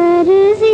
What is it?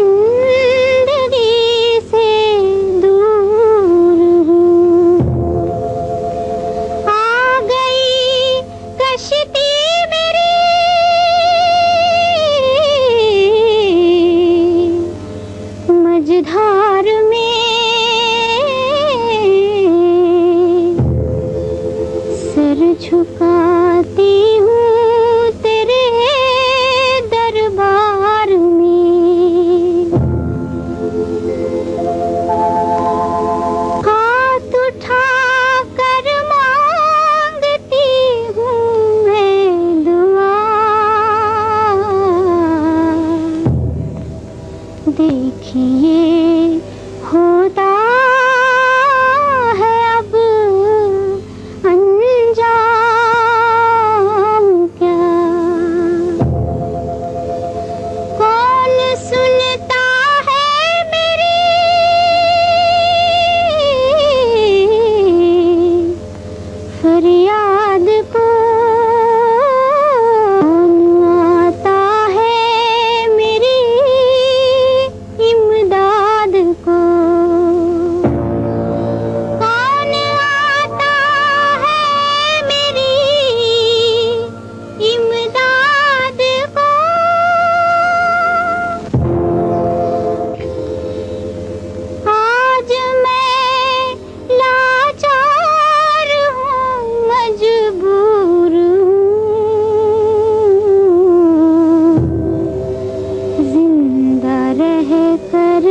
कर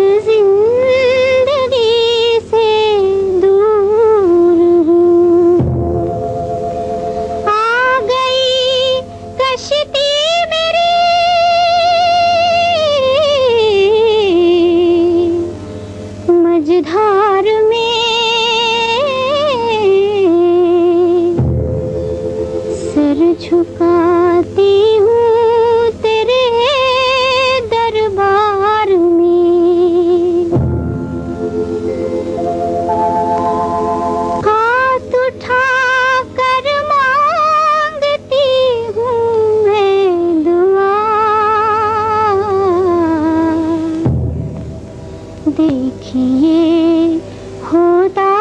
देखिए होता